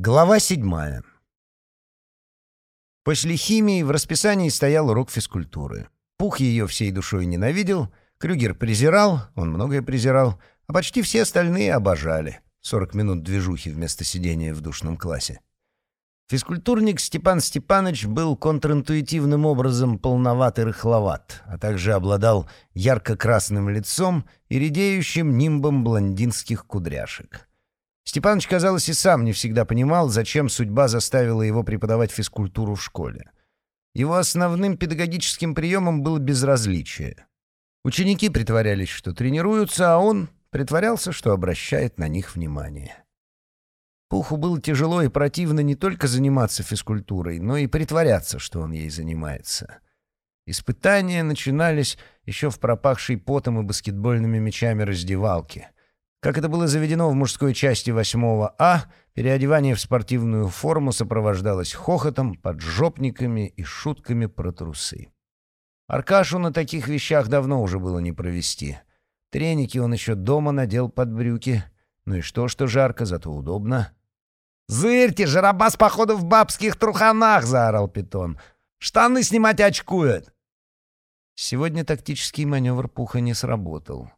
Глава седьмая. После химии в расписании стоял урок физкультуры. Пух ее всей душой ненавидел, Крюгер презирал, он многое презирал, а почти все остальные обожали. 40 минут движухи вместо сидения в душном классе. Физкультурник Степан Степанович был контринтуитивным образом полноват и рыхловат, а также обладал ярко-красным лицом и редеющим нимбом блондинских кудряшек. Степаныч, казалось, и сам не всегда понимал, зачем судьба заставила его преподавать физкультуру в школе. Его основным педагогическим приемом было безразличие. Ученики притворялись, что тренируются, а он притворялся, что обращает на них внимание. Пуху было тяжело и противно не только заниматься физкультурой, но и притворяться, что он ей занимается. Испытания начинались еще в пропахшей потом и баскетбольными мячами раздевалке — как это было заведено в мужской части 8 А, переодевание в спортивную форму сопровождалось хохотом, поджопниками и шутками про трусы. Аркашу на таких вещах давно уже было не провести. Треники он еще дома надел под брюки. Ну и что, что жарко, зато удобно. «Зырьте, жарабас, походу, в бабских труханах!» — заорал Питон. «Штаны снимать очкует!» Сегодня тактический маневр Пуха не сработал.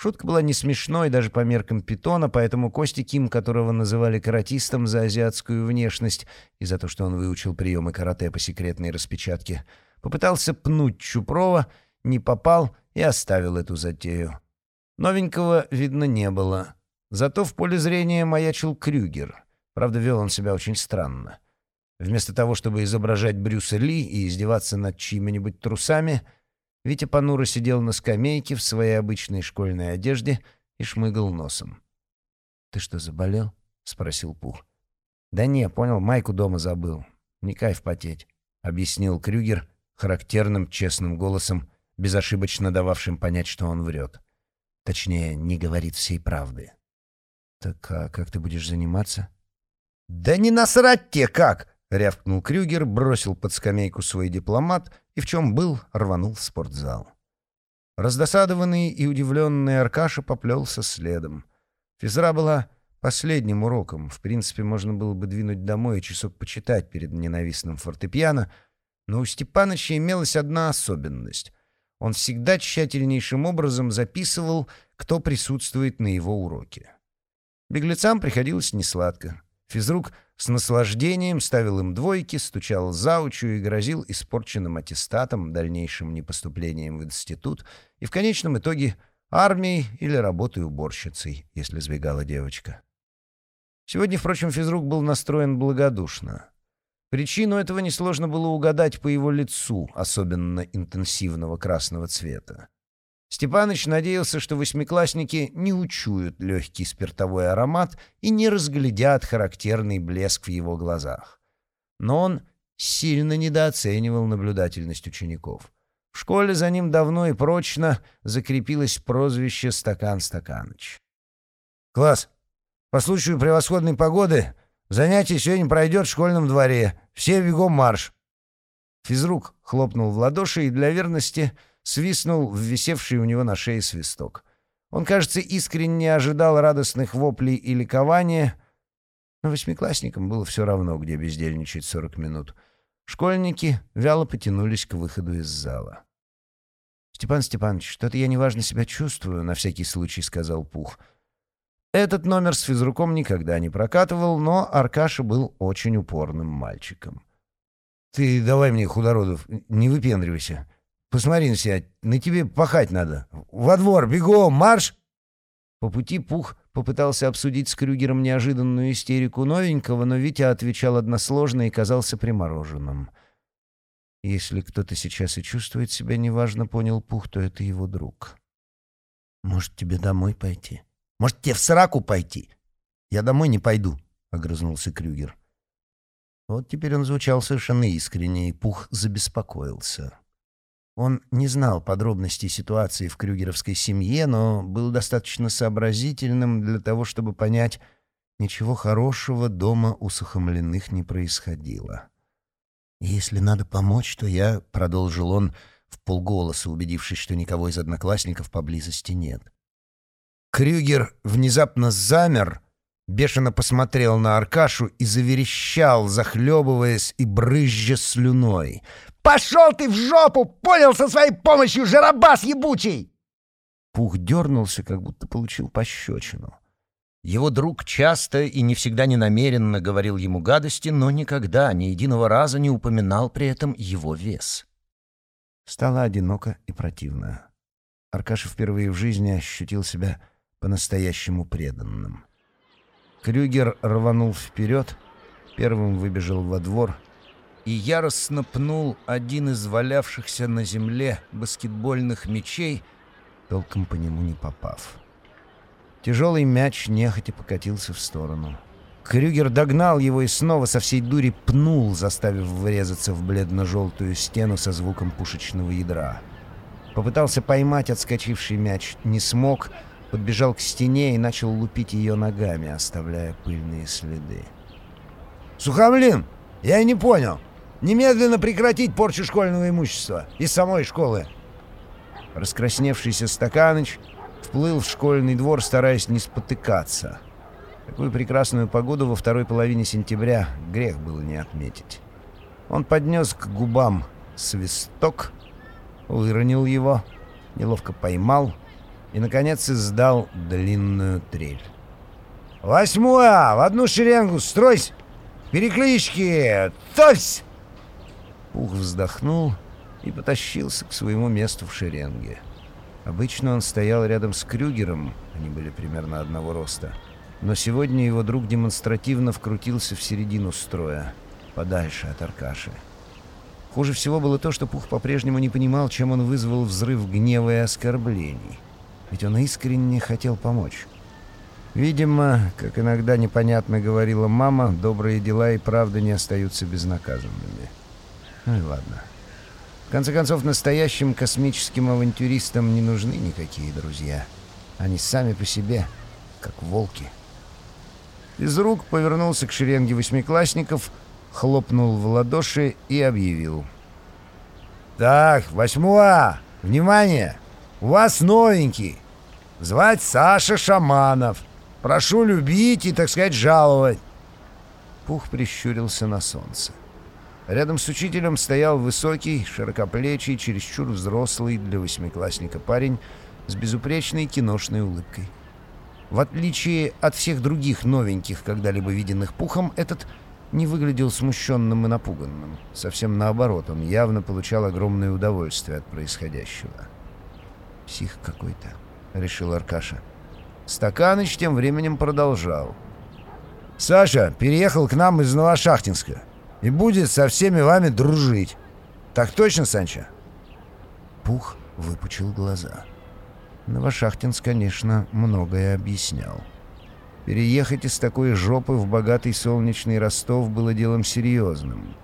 Шутка была не смешной даже по меркам питона, поэтому Кости Ким, которого называли каратистом за азиатскую внешность и за то, что он выучил приемы карате по секретной распечатке, попытался пнуть Чупрова, не попал и оставил эту затею. Новенького, видно, не было. Зато в поле зрения маячил Крюгер. Правда, вел он себя очень странно. Вместо того, чтобы изображать Брюса Ли и издеваться над чьими-нибудь трусами — Витя понуро сидел на скамейке в своей обычной школьной одежде и шмыгал носом. «Ты что, заболел?» — спросил Пух. «Да не, понял, майку дома забыл. Не кайф потеть», — объяснил Крюгер характерным честным голосом, безошибочно дававшим понять, что он врет. Точнее, не говорит всей правды. «Так а как ты будешь заниматься?» «Да не насрать тебе как!» — рявкнул Крюгер, бросил под скамейку свой дипломат и в чем был, рванул в спортзал. Раздосадованный и удивленный Аркаша поплелся следом. Физра была последним уроком. В принципе, можно было бы двинуть домой и часок почитать перед ненавистным фортепиано, но у Степаныча имелась одна особенность. Он всегда тщательнейшим образом записывал, кто присутствует на его уроке. Беглецам приходилось несладко. Физрук с наслаждением ставил им двойки, стучал заучу и грозил испорченным аттестатом, дальнейшим непоступлением в институт и в конечном итоге армией или работой уборщицей, если сбегала девочка. Сегодня, впрочем, физрук был настроен благодушно. Причину этого несложно было угадать по его лицу, особенно интенсивного красного цвета. Степаныч надеялся, что восьмиклассники не учуют легкий спиртовой аромат и не разглядят характерный блеск в его глазах. Но он сильно недооценивал наблюдательность учеников. В школе за ним давно и прочно закрепилось прозвище «Стакан Стаканыч». «Класс! По случаю превосходной погоды занятие сегодня пройдет в школьном дворе. Все бегом марш!» Физрук хлопнул в ладоши и для верности свистнул в висевший у него на шее свисток. Он, кажется, искренне ожидал радостных воплей и ликования, но восьмиклассникам было все равно, где бездельничать сорок минут. Школьники вяло потянулись к выходу из зала. «Степан Степанович, что-то я неважно себя чувствую», — на всякий случай сказал Пух. Этот номер с физруком никогда не прокатывал, но Аркаша был очень упорным мальчиком. «Ты давай мне, худородов, не выпендривайся. Посмотри на себя, на тебе пахать надо. Во двор, бегом, марш!» По пути Пух попытался обсудить с Крюгером неожиданную истерику новенького, но Витя отвечал односложно и казался примороженным. «Если кто-то сейчас и чувствует себя неважно, — понял Пух, — то это его друг. Может, тебе домой пойти? Может, тебе в сраку пойти? Я домой не пойду, — огрызнулся Крюгер. Вот теперь он звучал совершенно искренне, и Пух забеспокоился. Он не знал подробностей ситуации в крюгеровской семье, но был достаточно сообразительным для того, чтобы понять, ничего хорошего дома у Сухомлиных не происходило. «Если надо помочь, то я», — продолжил он, в полголоса убедившись, что никого из одноклассников поблизости нет. Крюгер внезапно замер, бешено посмотрел на Аркашу и заверещал, захлебываясь и брызжа слюной. «Пошел ты в жопу! Понял со своей помощью, жарабас ебучий!» Пух дернулся, как будто получил пощечину. Его друг часто и не всегда ненамеренно говорил ему гадости, но никогда, ни единого раза не упоминал при этом его вес. Стало одиноко и противно. Аркаша впервые в жизни ощутил себя по-настоящему преданным. Крюгер рванул вперед, первым выбежал во двор и яростно пнул один из валявшихся на земле баскетбольных мячей, толком по нему не попав. Тяжелый мяч нехотя покатился в сторону. Крюгер догнал его и снова со всей дури пнул, заставив врезаться в бледно-желтую стену со звуком пушечного ядра. Попытался поймать отскочивший мяч, не смог, подбежал к стене и начал лупить ее ногами, оставляя пыльные следы. «Сухомлин, я не понял. Немедленно прекратить порчу школьного имущества из самой школы!» Раскрасневшийся стаканыч вплыл в школьный двор, стараясь не спотыкаться. Такую прекрасную погоду во второй половине сентября грех было не отметить. Он поднес к губам свисток, выронил его, неловко поймал и, наконец, издал длинную трель. «Восьмое! В одну шеренгу! Стройсь! Переклички! Тось!» Пух вздохнул и потащился к своему месту в шеренге. Обычно он стоял рядом с Крюгером, они были примерно одного роста. Но сегодня его друг демонстративно вкрутился в середину строя, подальше от Аркаши. Хуже всего было то, что Пух по-прежнему не понимал, чем он вызвал взрыв гнева и оскорблений. Ведь он искренне хотел помочь. Видимо, как иногда непонятно говорила мама, добрые дела и правда не остаются безнаказанными. Ну и ладно. В конце концов, настоящим космическим авантюристам не нужны никакие друзья. Они сами по себе, как волки. Из рук повернулся к шеренге восьмиклассников, хлопнул в ладоши и объявил. «Так, восьмуа! Внимание! У вас новенький! Звать Саша Шаманов! Прошу любить и, так сказать, жаловать!» Пух прищурился на солнце. Рядом с учителем стоял высокий, широкоплечий, чересчур взрослый для восьмиклассника парень с безупречной киношной улыбкой. В отличие от всех других новеньких, когда-либо виденных пухом, этот не выглядел смущенным и напуганным. Совсем наоборот, он явно получал огромное удовольствие от происходящего. «Псих какой-то», — решил Аркаша. Стаканыч тем временем продолжал. «Саша переехал к нам из Новошахтинска и будет со всеми вами дружить. Так точно, Санчо?» Пух выпучил глаза. Новошахтинск, конечно, многое объяснял. Переехать из такой жопы в богатый солнечный Ростов было делом серьезным.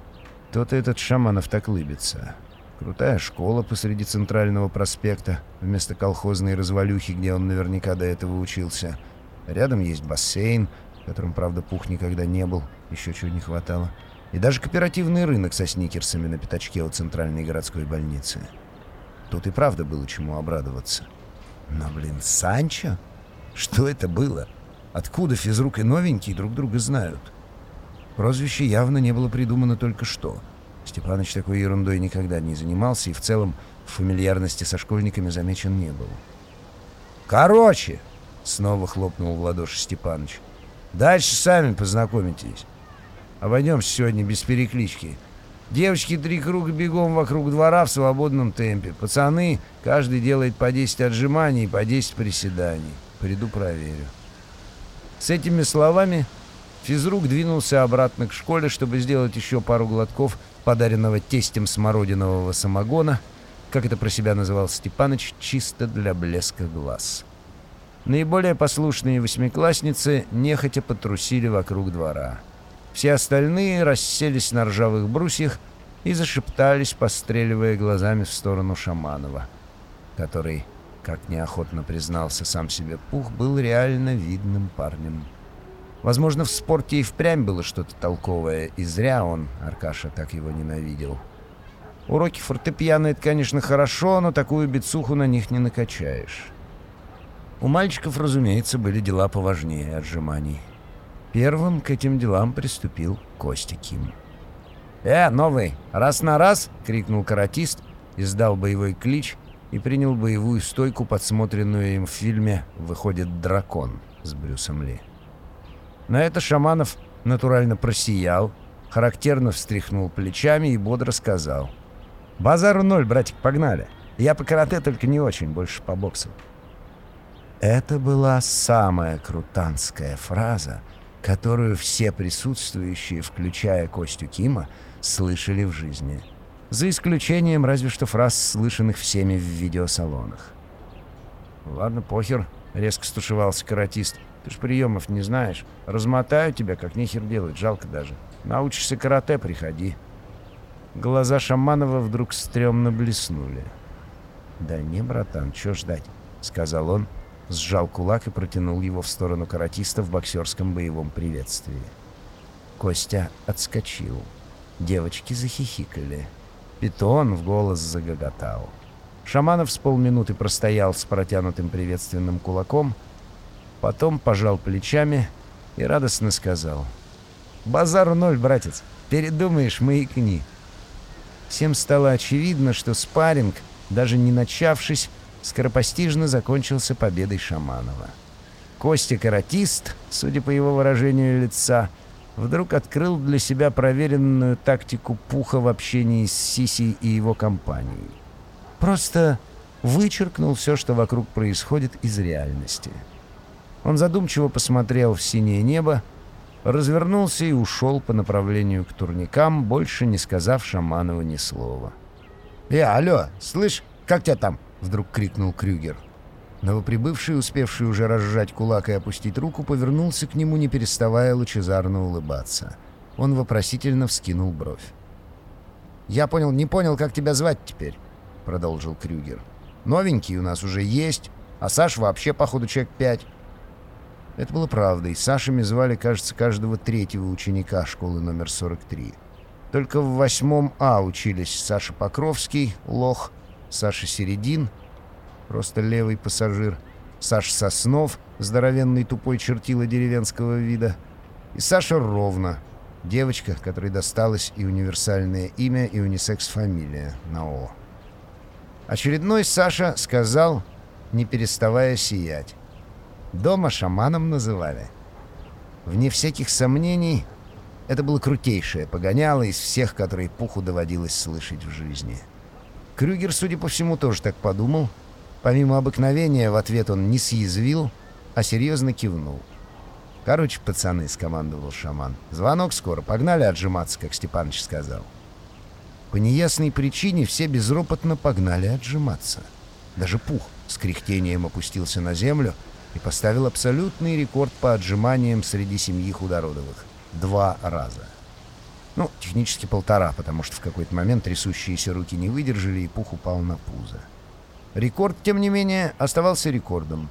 То-то этот Шаманов так лыбится. Крутая школа посреди центрального проспекта, вместо колхозной развалюхи, где он наверняка до этого учился. Рядом есть бассейн, которым, правда, Пух никогда не был, еще чего не хватало. И даже кооперативный рынок со сникерсами на пятачке у центральной городской больницы. Тут и правда было чему обрадоваться. Но, блин, Санчо? Что это было? Откуда физрук и новенький друг друга знают? Прозвище явно не было придумано только что. Степаныч такой ерундой никогда не занимался и в целом в фамильярности со школьниками замечен не был. «Короче!» — снова хлопнул в ладоши Степаныч. «Дальше сами познакомитесь. Обойдемся сегодня без переклички. Девочки три круга бегом вокруг двора в свободном темпе. Пацаны, каждый делает по 10 отжиманий и по 10 приседаний. Приду проверю. С этими словами физрук двинулся обратно к школе, чтобы сделать еще пару глотков подаренного тестем смородинового самогона, как это про себя называл Степаныч, чисто для блеска глаз. Наиболее послушные восьмиклассницы нехотя потрусили вокруг двора. Все остальные расселись на ржавых брусьях и зашептались, постреливая глазами в сторону Шаманова, который, как неохотно признался сам себе Пух, был реально видным парнем. Возможно, в спорте и впрямь было что-то толковое, и зря он, Аркаша, так его ненавидел. Уроки фортепиано — это, конечно, хорошо, но такую бицуху на них не накачаешь. У мальчиков, разумеется, были дела поважнее отжиманий. Первым к этим делам приступил Костя Ким. «Э, новый, раз на раз!» — крикнул каратист, издал боевой клич и принял боевую стойку, подсмотренную им в фильме «Выходит дракон» с Брюсом Ли. На это Шаманов натурально просиял, характерно встряхнул плечами и бодро сказал. «Базару ноль, братик, погнали. Я по карате только не очень, больше по боксу». Это была самая крутанская фраза, которую все присутствующие, включая Костю Кима, слышали в жизни. За исключением разве что фраз, слышанных всеми в видеосалонах. «Ладно, похер», — резко стушевался каратист. «Ты ж приемов не знаешь. Размотаю тебя, как нехер делать, жалко даже. Научишься карате, приходи». Глаза Шаманова вдруг стрёмно блеснули. «Да не, братан, чё ждать?» — сказал он, сжал кулак и протянул его в сторону каратиста в боксерском боевом приветствии. Костя отскочил. Девочки захихикали. Питон в голос загоготал. Шаманов с полминуты простоял с протянутым приветственным кулаком, потом пожал плечами и радостно сказал. «Базар ноль, братец. Передумаешь, маякни». Всем стало очевидно, что спарринг, даже не начавшись, скоропостижно закончился победой Шаманова. Костя-каратист, судя по его выражению лица, — вдруг открыл для себя проверенную тактику Пуха в общении с Сисей и его компанией. Просто вычеркнул все, что вокруг происходит из реальности. Он задумчиво посмотрел в синее небо, развернулся и ушел по направлению к турникам, больше не сказав Шаманову ни слова. «Э, алло, слышь, как тебя там?» — вдруг крикнул Крюгер. Новоприбывший, успевший уже разжать кулак и опустить руку, повернулся к нему, не переставая лучезарно улыбаться. Он вопросительно вскинул бровь. «Я понял, не понял, как тебя звать теперь», — продолжил Крюгер. «Новенький у нас уже есть, а Саш вообще, походу, человек пять». Это было правдой. Сашами звали, кажется, каждого третьего ученика школы номер 43. Только в восьмом А учились Саша Покровский, Лох, Саша Середин — просто левый пассажир, Саш Соснов, здоровенный тупой чертила деревенского вида, и Саша Ровно, девочка, которой досталось и универсальное имя, и унисекс-фамилия на О. Очередной Саша сказал, не переставая сиять. Дома шаманом называли. Вне всяких сомнений, это было крутейшее погоняло из всех, которые Пуху доводилось слышать в жизни. Крюгер, судя по всему, тоже так подумал — Помимо обыкновения, в ответ он не съязвил, а серьезно кивнул. «Короче, пацаны», — скомандовал шаман, — «звонок скоро, погнали отжиматься, как Степаныч сказал». По неясной причине все безропотно погнали отжиматься. Даже Пух с кряхтением опустился на землю и поставил абсолютный рекорд по отжиманиям среди семьи худородовых. Два раза. Ну, технически полтора, потому что в какой-то момент трясущиеся руки не выдержали, и Пух упал на пузо. Рекорд, тем не менее, оставался рекордом.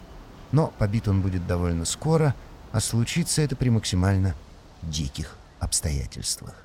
Но побит он будет довольно скоро, а случится это при максимально диких обстоятельствах.